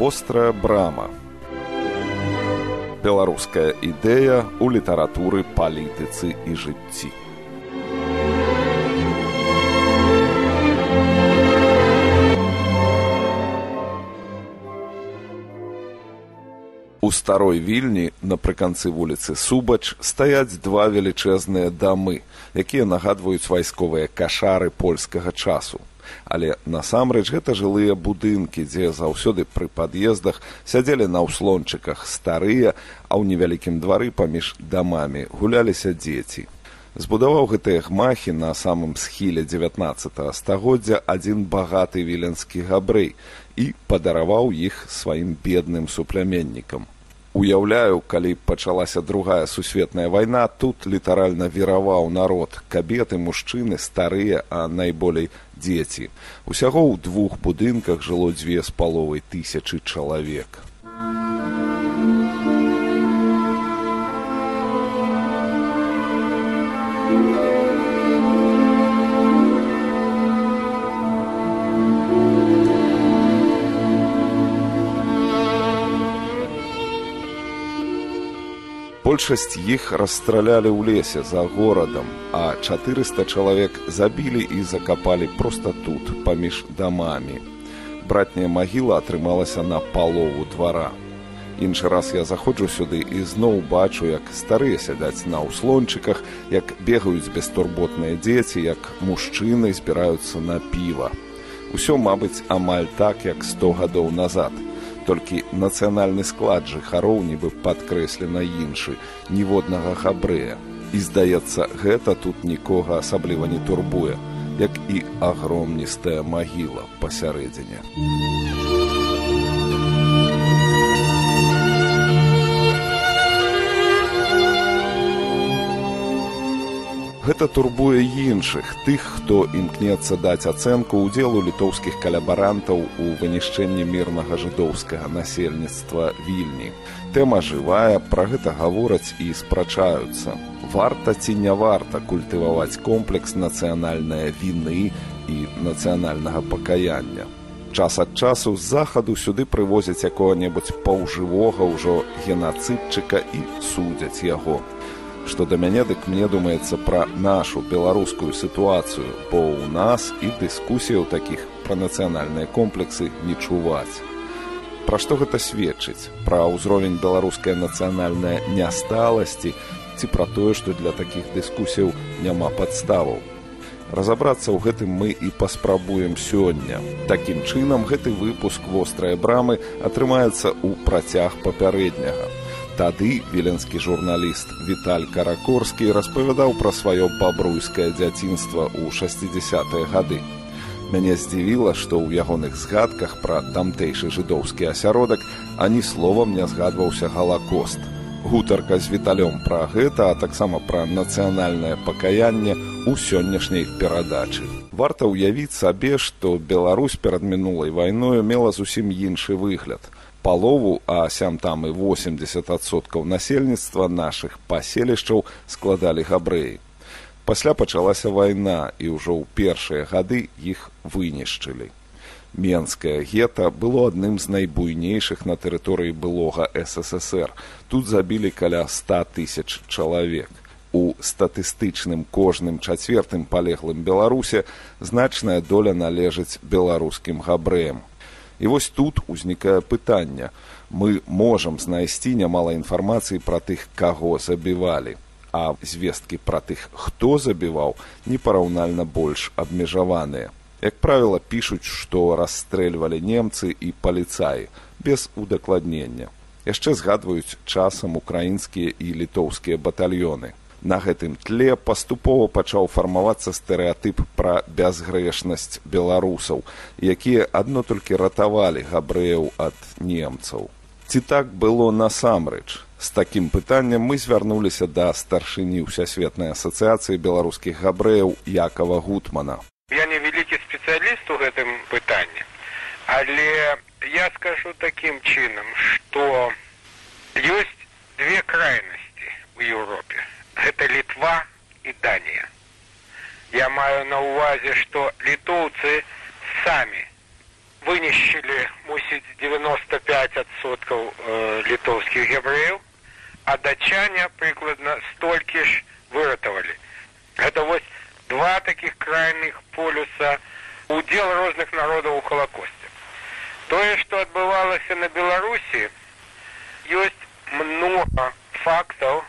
вострая брама беларуская ідэя ў літаратуры палітыцы і жыцці У старой вільні напрыканцы вуліцы субач стаяць два велічэзныя дамы, якія нагадваюць вайсковыя кашары польскага часу. Але насамрэч гэта жылыя будынкі, дзе заўсёды пры пад'ездах сядзелі на ўслончыках старыя, а ў невялікім двары паміж дамамі гуляліся дзеці. Збудаваў гэтыя гмахі на самым схіле 19 стагоддзя адзін багаты віленскі габрэй, і падараваў іх сваім бедным супляменнікам. Уяўляю, калі пачалася другая сусветная вайна, тут літаральна вераваў народ, кабеты, мужчыны, старыя, а найболей дзеці. Усяго ў двух будынках жыло дзве з паловай тысячы чалавек. Большасць іх расстралялі ў лесе за горадам, а 400 чалавек забілі і закапалі проста тут, паміж дамамі. Братняя магіла атрымалася на палову двара. Іншы раз я заходжу сюды і зноў бачу, як старыя сядаць на ўслончыках, як бегаюць бестурботныя дзеці, як мужчыны збіраюцца на піва. Усё, мабыць, амаль так, як 100 гадоў назад – толькі нацыянальны склад жыхароў нібы падкрэслена іншы ніводнага хабрэя. І здаецца гэта тут нікога асабліва не турбуе як і агромністая магіла пасярэдзіне Гэта турбуе іншых тых, хто імкнецца даць ацэнку ўдзелу літоўскіх калябарантаў у вынішчэнні мірнага жыдоўскага насельніцтва вільні. Тэма жывая, пра гэта гавораць і спрачаюцца. Варта ці не варта культываваць комплекс нацыянальнай віны і нацыянальнага пакаяння. Час ад часу з захаду сюды прывозяць якога-небудзь паўжывога ўжо генацыдчыка і судзяць яго што да мяне дык мне думаецца пра нашу беларускую сітуацыю, бо ў нас і дыскусіяў такіх пра нацыянальныя комплексы не чуваць. Пра што гэта сведчыць пра ўзровень беларускай нацыянальнай нясталасці ці пра тое, што для такіх дыскусіяў няма падставаў. Разабрацца ў гэтым мы і паспрабуем сёння. Такім чынам гэты выпуск вострыя брамы атрымаецца ў працяг папярэдняга. Тады віленскі журналіст Віталь Каракорскі распавядаў пра сваё бабруйскае дзяцінства ў 60-е гады. Мяне здзівіла, што ў ягоных згадках пра тамтэйшы жыдоўскі асяродак ані словам не згадваўся галакост. Гутарка з віталём пра гэта, а таксама пра нацыянальнае пакаянне ў сённяшняй перадачы. Варта ўявіць сабе, што Беларусь перад мінулай вайною мела зусім іншы выгляд – палову а сям там і 80соткаў насельніцтва нашых паселішчаў складалі габрэі. Пасля пачалася вайна і ўжо ў першыя гады іх вынішчылі. Менскае гета было адным з найбуйнейшых на тэрыторыі былога ссср. Тут забілі каля ста тысяч чалавек. У статыстычным кожным чацвертым палеглым беларусе значная доля належыць беларускім габрэям І вось тут узнікае пытанне. Мы можам знайсці нямала інфармацыі пра тых, каго забівалі. А звесткі пра тых, хто забіваў, непараўнальна больш абмежаваныя. Як правіла, пішуць, што расстрэльвалі немцы і паліцаі без удакладнення. Яшчэ згадваюць часам украінскія і літоўскія батальёны. На гэтым тле паступова пачаў фармавацца стэрэатып пра бязгрэшнасць беларусаў, якія адно толькі ратавалі габрэяў ад немцаў. Ці так было насамрэч? З такім пытаннем мы звярнуліся да старшыні ўсясветнай асацыяцыі беларускіх габрэяў Якова Гутмана. Я не вялікі спецыяліст у гэтым пытанні, але я скажу такім чынам, што ёсць две крайнасці ў Еўропе данія я маю на увазе што літоўцы самі вынищили, мусить, 95% э, литовских евреев, а датчане прикладно столько ж выратовали. Это вот два таких крайних полюса удел разных народов у Холокосте. То, что отбывалось на Беларуси, есть много фактов,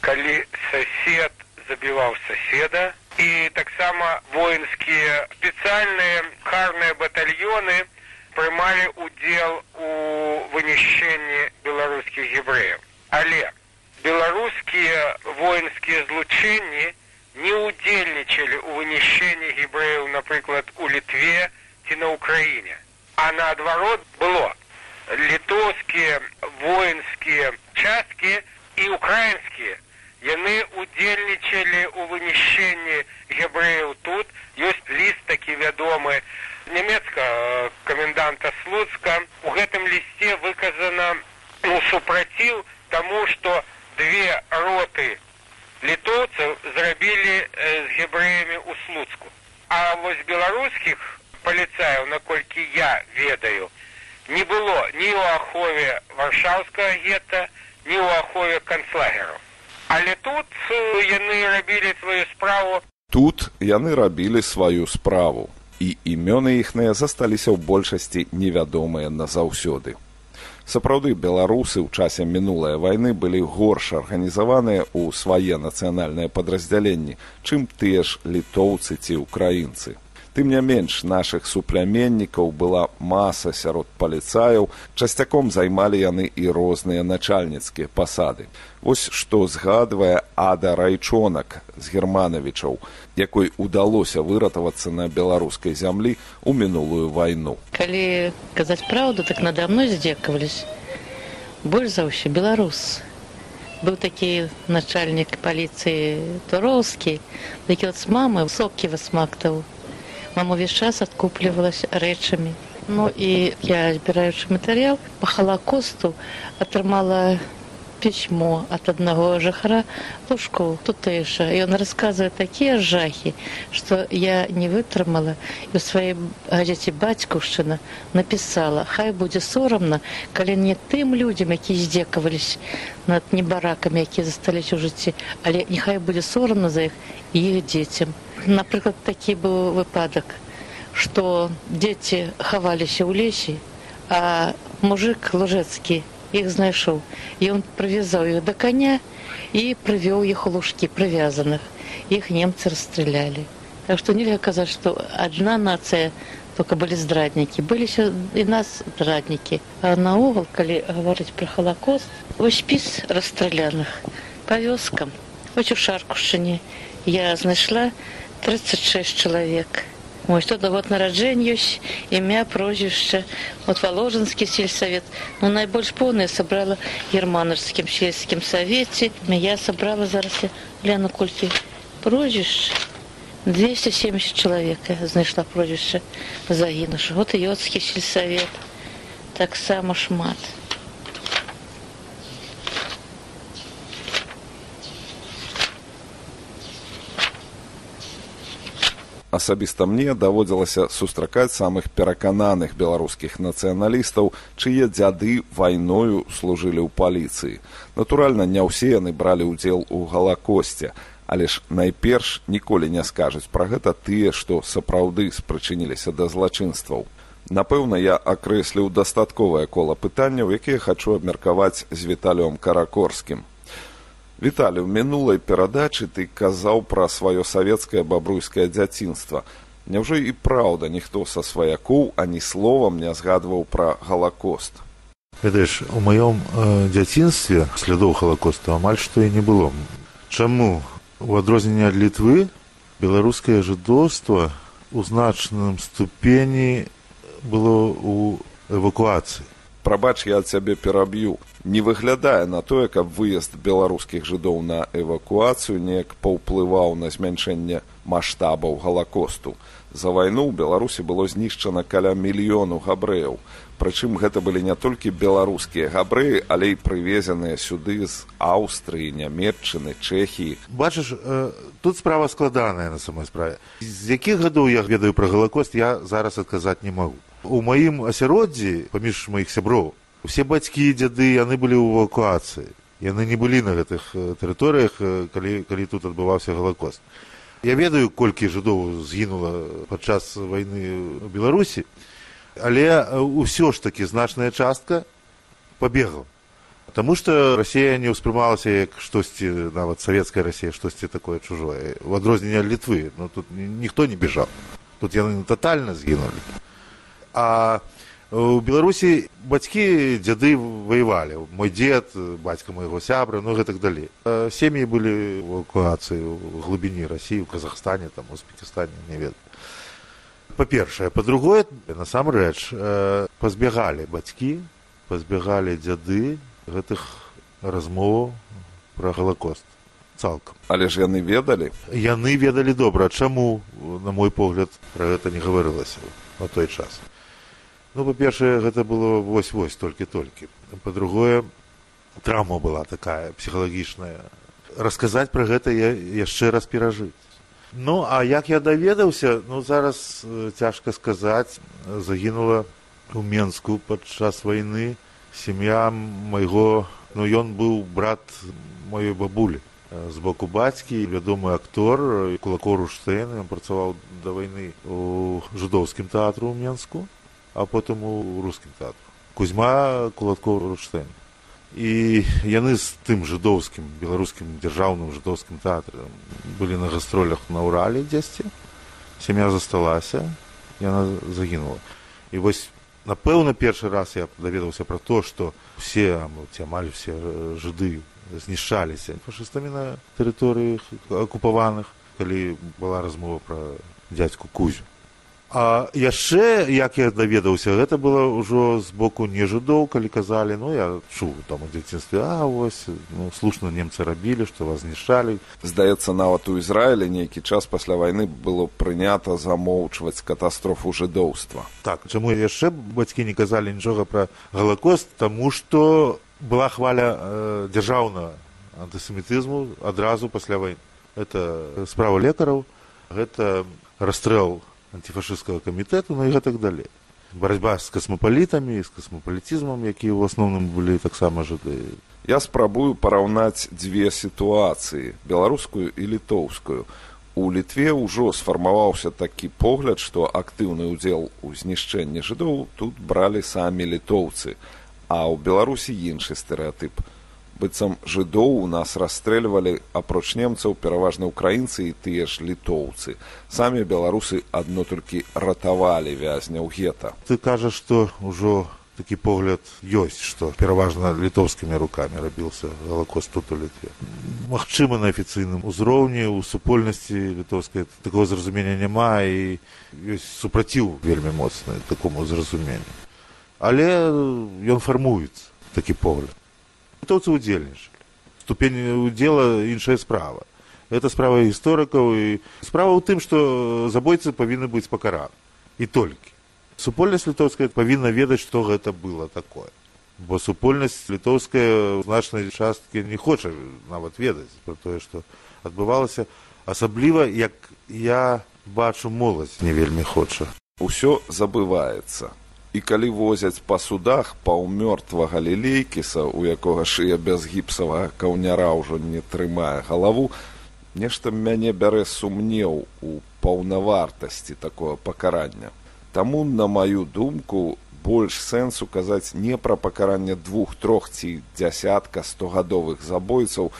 когда сосед забивал соседа, и так само воинские специальные карные батальоны принимали удел у вынищения белорусских евреев. Але белорусские воинские злучения не удельничали у вынищения евреев, например, у Литве и на Украине. А наоборот было литовские воинские частки и украинские – яны удзельнічалі ў вынішчэнні гебрэяў тут. Ёсць ліст такі вядомы нямецка э, каменданта слуцка. У гэтым лісце выказана ну, супраціў таму што две роты літоўцаў зрабілі э, з гебрэямі ў слуцку. А вось беларускіх паліцаяў наколькі я ведаю не было ні ў ахове варшаўскага гета ні ў ахове канцлагераў Але тут яны рабілі сваю справу. Тут яны рабілі сваю справу, і імёны іхныя засталіся ў большасці невядомыя назаўсёды. Сапраўды беларусы ў часе мінулай вайны былі горш арганізаваныя ў свае нацыянальныя падраздзяленні, чым тыя ж літоўцы ці ўкраінцы. Тым не менш нашых супляменнікаў была маса сярод паліцаяў, часцяком займалі яны і розныя начальніцкія пасады. Вось што згадвае ада райчонак з германавічаў, якой удалося выратавацца на беларускай зямлі ў мінулую вайну. Калі казаць праўду, так надо мной здзекавались. Больш за ўсё беларус. Быў такі начальнік паліцыі туроўскі, які от з мамы сокі высмактаў Мама весь час откупливалась рэчамі. Ну і я збіраючы матэрыял по халакосту атрымала пісьмо ад аднаго жыхара лужку тутэйша і ён расказвае такія жахі што я не вытрымала і у сваёй газеце бацькаўшчына напісала хай будзе сорамна калі не тым людзям які здзекавались над небаракамі якія засталіся ў жыцці але нехай будзе сорамна за іх і іх дзецям напрыклад такі быў выпадак што дзеці хаваліся ў лесе а мужик лужэцкі іх знайшоў і он прывязаў іх да каня і прывёў іх у лужкі прывязаных іх немцы расстралялі так што нельга казаць што адна нацыя только былі здраднікі быліся і нас здраднікі а наогул калі гаварыць пра халакост вось спіс расстраляных па вёскам. Хоць у шаркушчыне я знайшла 36 чалавек. Мой што да год нараджэння ёсць імя прозвішча от валожанскі сельсавет ну найбольш поўнае сабрала германарскім сельскім савеце я сабрала зараз гляну колькі прозвішча 270 чалавека знайшла прозвішча загінуш вот іёцкі сельсавет таксама шмат асабіста мне даводзілася сустракаць самых перакананых беларускіх нацыяналістаў чые дзяды вайною служылі ў паліцыі. Натуральна не ўсе яны бралі ўдзел у галакосце але ж найперш ніколі не скажуць пра гэта тыя што сапраўды спрычыніліся да злачынстваў. Напэўна я акрэсліў дастатковае кола пытанняў якія хачу абмеркаваць з віталём каракорскім Віталі, у мінулай перадачы ты казаў пра сваё савецкае бабруйскае дзяцінства. Няўжо і праўда ніхто са сваякоў ані словам не згадваў пра галакост. Ведаеш, у маём э, дзяцінстве слядоў халакоста амаль што і не было. Чаму у адрозненне ад літвы беларускае жыдоўства у значным ступені было ў эвакуацыі прабач я цябе пераб'ю не выглядае на тое каб выезд беларускіх жыдоў на эвакуацыю неяк паўплываў на змяншэнне маштабаў галакосту за вайну ў беларусі было знішчана каля мільёну габрэяў прычым гэта былі не толькі беларускія габрэі але і прывезеныя сюды з аўстрыі нямметчыны чэхіі бачыш э, тут справа складаная на самой справе. З якіх гадоў я ведаю пра галакост я зараз адказаць не магу у маім асяроддзі паміж маіх сяброў усе бацькі дзяды яны былі ў эвакуацыі. Яны не былі на гэтых тэрыторыях калі калі тут адбываўся галакост. Я ведаю колькі жыдоў згінула падчас вайны ў беларусі але ўсё ж такі значная частка пабегла. Таму што Расія не ўспрымалася як штосьці нават савецкая Расія штосьці такое чужое у адрозненне ад літвы. Ну, тут ніхто не бежаў. Тут яны татальна згінулі а у беларусі бацькі дзяды ваявалі. Мой дзед бацька майго сябра ну гэтак далей. Сем'і былі в эвакуацыі у глыбіні рассіі у казахстане там узбекістане не ведаю. Па-першае па-другое насамрэч пазбягалі бацькі пазбягалі дзяды гэтых размоваў пра галакост. Цалкам. Але ж яны ведалі. Яны ведалі добра чаму на мой погляд пра гэта не гаварылася на той час ну па-першае гэта было вось вось толькі толькі па-другое траўма была такая псіхалагічная. Расказаць пра гэта я яшчэ раз перажыць. Ну а як я даведаўся ну зараз цяжка сказаць загінула у менску падчас вайны сям'я майго ну ён быў брат маёй бабулі. З боку бацькі вядомы актор кулакор руштейн ён працаваў да вайны у жудоўскім тэатру ў менску а потым у рускім тэатру кузьма кулакор руштейн і яны з тым жыдоўскім беларускім дзяржаўным жыдоўскім тэатрам былі на гастролях на ўрале дзесьці. Сям'я засталася яна загінула. І вось напэўна першы раз я даведаўся пра то што все ці амаль все жыды знішчаліся фашыстамі на тэрыторыях акупаваных калі была размова пра дзядзьку кузю А яшчэ як я даведаўся гэта было ўжо з боку не жудоў калі казалі ну я чуў там у дзяцінстве а вось ну, слушна немцы рабілі што вас знішчалі здаецца нават у ізраілі нейкі час пасля вайны было прынята замоўчваць катастрофу жыдоўства. Так чаму яшчэ бацькі не казалі нічога пра галакост? Таму што была хваля э, дзяржаўнага антысемітызму адразу пасля вайны. Это справа лекараў гэта расстрэл антифашысцкага камітэту ну і гэтак далей барацьба з касмапалітамі з касмапалітізмам які ў асноўным былі таксама жыды я спрабую параўнаць дзве сітуацыі беларускую і літоўскую у літве ўжо сфармаваўся такі погляд што актыўны ўдзел у знішчэнні жыдоў тут бралі самі літоўцы а ў беларусі іншы стэеатып быццам жыдоў у нас расстрэльвалі апроч немцаў пераважна ўкраінцы і тыя ж літоўцы. Самі беларусы адно толькі ратавалі вязняў гета. Ты кажаш што ўжо такі погляд ёсць што пераважна літоўскімі рукамі рабіўся галакост тут у літве. Магчыма на афіцыйным узроўні ў супольнасці літоўскай такого зразумення няма і ёсць супраціў вельмі моцны такому зразуменню. Але ён фармуецца такі погляд літоўцы ўдзельнічалі ступень удзела іншая справа. Это справа гісторыкаў і справа ў тым што забойцы павінны быць пакараны і толькі супольнасць літоўская павінна ведаць што гэта было такое. Бо супольнасць літоўская значнай часткі не хоча нават ведаць пра тое што адбывалася асабліва як я бачу моладзь не вельмі хоча. Усё забываецца і калі возяць па судах паўмёртвага лілейкіса у якога шыя без гіпсавага каўняра ўжо не трымае галаву нешта мяне бярэ сумнеў у паўнавартасці такое пакарання. Таму на маю думку больш сэнсу казаць не пра пакаранне двух трох ці дзясятка стогадовых забойцаў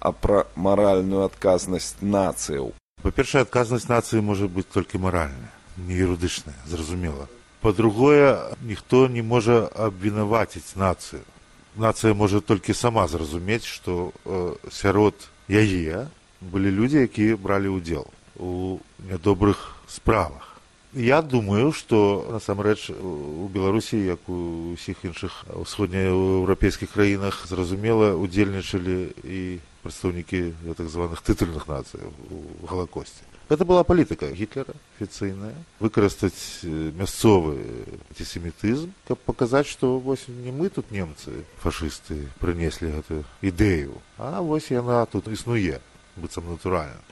а пра маральную адказнасць нацыяў. Па-першае адказнасць нацыі можа быць толькі маральная не юрыдычная зразумела Па-другое, ніхто не можа абвінаваціць нацыю. Нацыя можа толькі сама зразумець, што э, сярод яе былі людзі, якія бралі ўдзел у нядобрых справах. Я думаю, што насамрэч у Беларусі, як у ўсіх іншых усходнееўрапейскіх краінах зразумела удзельнічалі і прадстаўнікі так званых тытульных нацый у галакосці. Гэта была палітыка гітлера афіцыйная выкарыстаць мясцовы антисемітызм, каб паказаць, што вось не мы тут немцы фашысты прынеслі гэтую ідэю, а вось яна тут існуе быццам натуральна.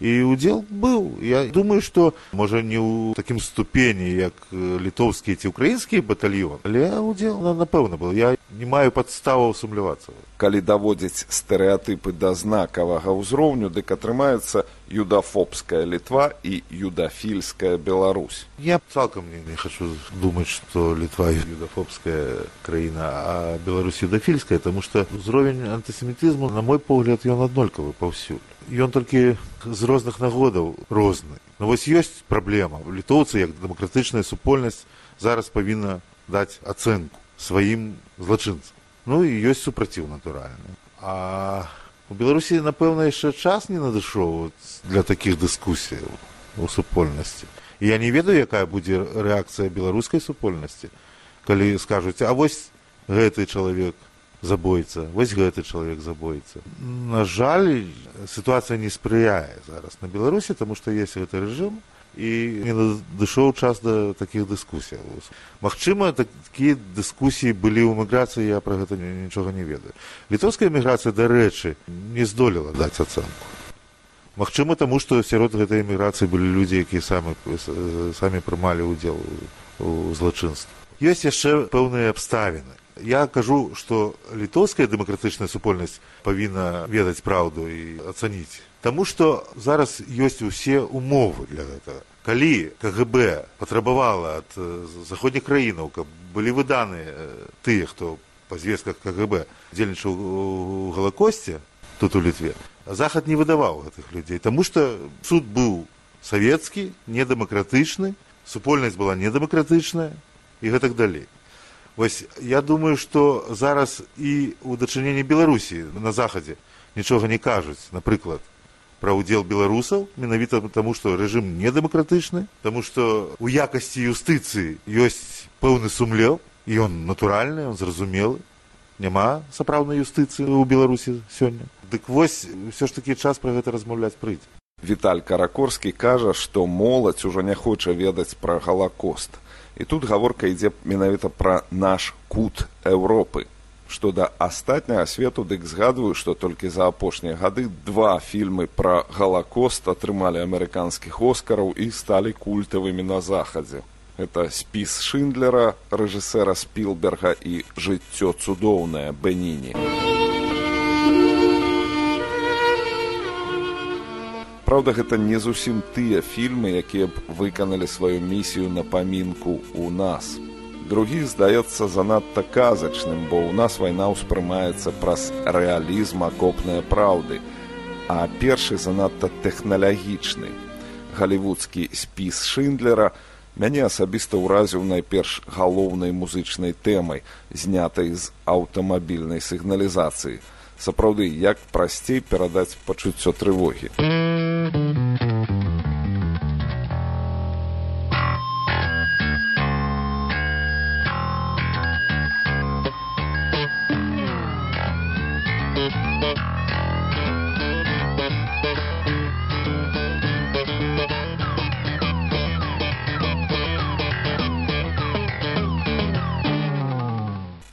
і удзел быў я думаю што можа не ў такім ступені як літоўскія ці ўкраінскія батальён але удзел напэўна был я не маю падставаў сумлявацца калі даводзіць стэрэатыпы да знакавага ўзроўню дык атрымаецца юдафобская літва і юдафільская беларусь. Я цалкам не, не хочу думаць што літва юдафобская краіна а беларусь юдафільская таму што ўзровень антысемітызму на мой погляд ён аднолькавы паўсюль. Ён толькі з розных нагодаў розны. Ну вось ёсць праблема. Літоўцы як дэмакратычная супольнасць зараз павінна даць ацэнку сваім злачынцам ну і ёсць супраціў натуральны. А у беларусі напэўна яшчэ час не надышоў для такіх дыскусіяў у супольнасці. І я не ведаю якая будзе рэакцыя беларускай супольнасці калі скажуць а вось гэты чалавек забойца вось гэты чалавек забойца на жаль сітуацыя не спрыяе зараз на беларусі таму што есть гэты рэжым і не надышоў час да такіх дыскусій Магчыма такія дыскусіі былі ў эміграцыі я пра гэта нічога не ведаю. Літоўская эміграцыя дарэчы не здолела даць ацэнку Магчыма таму што сярод гэтай эміграцыі былі людзі якія самі самі прымалі ўдзел у злачынстве ёсць яшчэ пэўныя абставіны я кажу што літоўская дэмакратычная супольнасць павінна ведаць праўду і ацаніць Таму што зараз ёсць усе умовы для гэтага. Калі кгб патрабавала ад заходніх краінаў каб былі выданыя тыя хто па звестках кгб дзельнічаў у галакосце тут у літве захад не выдаваў гэтых людзей. Таму што суд быў савецкі недэмакратычны супольнасць была недэмакратычная і гэтак далей. Вось я думаю, што зараз і ў дачыненні Беларусі на захадзе нічога не кажуць, напрыклад, пра ўдзел беларусаў менавіта таму, што рэжым недэмакратычны, Таму што ў якасці юстыцыі ёсць пэўны сумлеў і ён натуральны, он зразумелы. няма сапраўднай юстыцыі ў беларусі сёння. Дык вось ўсё ж такі час пра гэта размаўляць прыйдзе. Віталь каракорскі кажа, што моладзь ужо не хоча ведаць пра галакост. І тут гаворка ідзе менавіта пра наш кут Еўропы. Што да астатняга свету дык згадваю, што толькі за апошнія гады два фільмы пра галакост атрымалі амерыканскіх оскараў і сталі культавымі на захадзе. Это спіс Шындлера, рэжысэра Спілберга і жыццё цудоўнае Бэніні. Праўда, гэта не зусім тыя фільмы, якія б выканалі сваю місію на памінку ў нас. Другі здаецца занадта казачным, бо ў нас вайна ўспрымаецца праз рэалізм акопныя праўды, а першы занадта тэхналагічны. Галівудскі спіс Шындлера мяне асабіста ўразіў найперш галоўнай музычнай тэмай, знятай з аўтамабільнай сігналізацыі. Сапраўды, як прасцей перадаць пачуццё трывогі.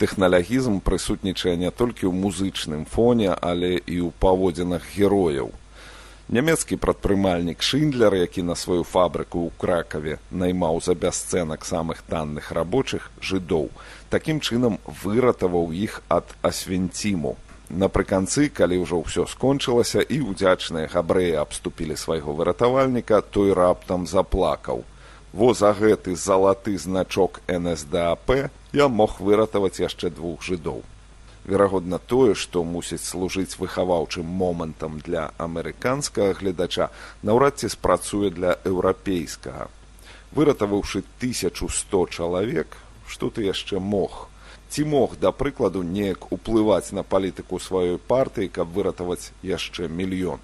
Тэхналагізм прысутнічае не толькі ў музычным фоне, але і ў паводзінах герояў. Нямецкі прадпрымальнік Шындлер, які на сваю фабрыку ў кракаве наймаў за бясцэнак самых танных рабочых жыдоў, такім чынам выратаваў іх ад асвенціму. Напрыканцы, калі ўжо ўсё скончылася і ўдзячныя габрэі абступілі свайго выратавальніка, той раптам заплакаў. Во за гэты залаты значок НСДАП я мог выратаваць яшчэ двух жыдоў. Верагодна тое, што мусіць служыць выхаваўчым момантам для амерыканскага гледача, наўрад ці спрацуе для еўрапейскага. Выратаваўшы 1100 чалавек, што ты яшчэ мог. Ці мог, да прыкладу, неяк уплываць на палітыку сваёй партыі, каб выратаваць яшчэ мільён.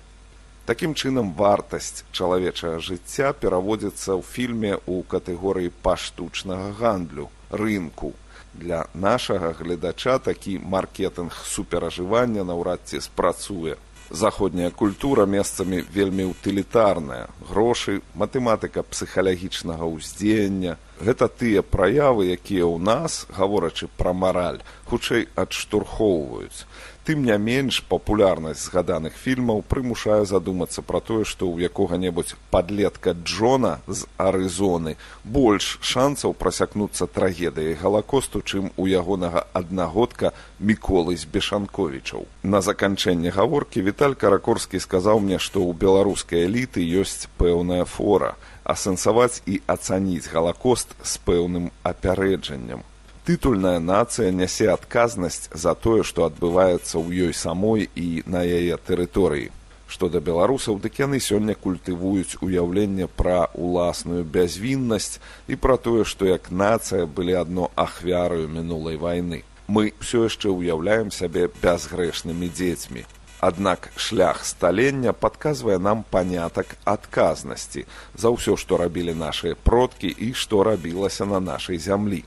Такім чынам вартасць чалавечага жыцця пераводзіцца ў фільме ў катэгорыі паштучнага гандлю рынку. Для нашага гледача такі маркетынг суперажывання наўрад ці спрацуе. Заходняя культура месцамі вельмі утылітарная, грошы, матэматыка псіхалагічнага ўздзеяння. Гэта тыя праявы, якія ў нас, гаворачы пра мараль, хутчэй адштурхоўваюць. Тым не менш папулярнасць згаданых фільмаў прымушае задумацца пра тое, што ў якога-небудзь падлетка Джона з Арызоны больш шанцаў прасякнуцца трагедыяй галакосту, чым у ягонага аднагодка міколы з бешанковічаў. На заканчэнне гаворкі Віталь Каракорскі сказаў мне, што ў беларускай эліты ёсць пэўная фора, асэнсаваць і ацаніць галакост з пэўным апярэджаннем тытульная нацыя нясе адказнасць за тое, што адбываецца ў ёй самой і на яе тэрыторыі. Што да беларусаў, дык яны сёння культывуюць уяўленне пра уласную бязвіннасць і пра тое, што як нацыя былі адно ахвяраю мінулай вайны. Мы ўсё яшчэ ўяўляем сябе бязгрэшнымі дзецьмі. Аднак шлях сталення падказвае нам панятак адказнасці за ўсё, што рабілі нашыя продкі і што рабілася на нашай зямлі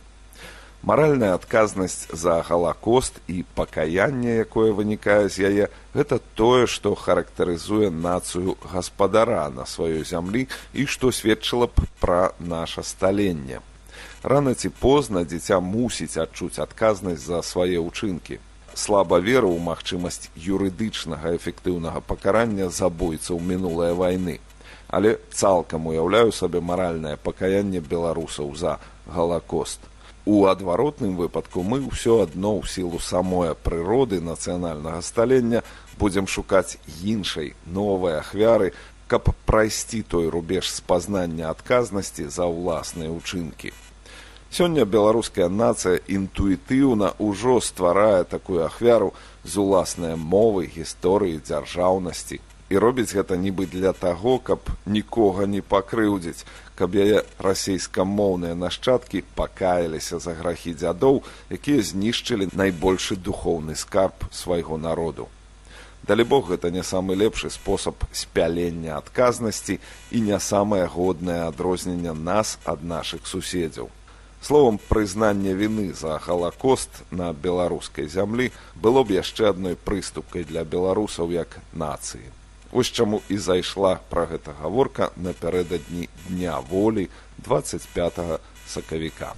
маральная адказнасць за галакост і пакаянне якое вынікае з яе гэта тое што характарызуе нацыю гаспадара на сваёй зямлі і што сведчыла б пра наша сталенне рана ці позна дзіця мусіць адчуць адказнасць за свае ўчынкі слаба веру ў магчымасць юрыдычнага эфектыўнага пакарання забойцаў мінулай вайны але цалкам уяўляю сабе маральнае пакаянне беларусаў за галакост У адваротным выпадку мы ўсё адно ў сілу самой прыроды нацыянальнага сталення будзем шукаць іншай новай ахвяры, каб прайсці той рубеж спазнання адказнасці за ўласныя ўчынкі. Сёння беларуская нацыя інтуітыўна ўжо стварае такую ахвяру з уласнай мовы, гісторыі дзяржаўнасці і робіць гэта нібы для таго, каб нікога не пакрыўдзіць, каб яе расейскамоўныя нашчадкі пакаяліся за грахі дзядоў, якія знішчылі найбольшы духоўны скарб свайго народу. Далі Бог гэта не самы лепшы спосаб спялення адказнасці і не самае годнае адрозненне нас ад нашых суседзяў. Словом прызнанне віны за галакост на беларускай зямлі было б яшчэ адной прыступкай для беларусаў як нацыі. Вось чаму і зайшла пра гэта гаворка напярэдадні дня волі 25 сакавіка.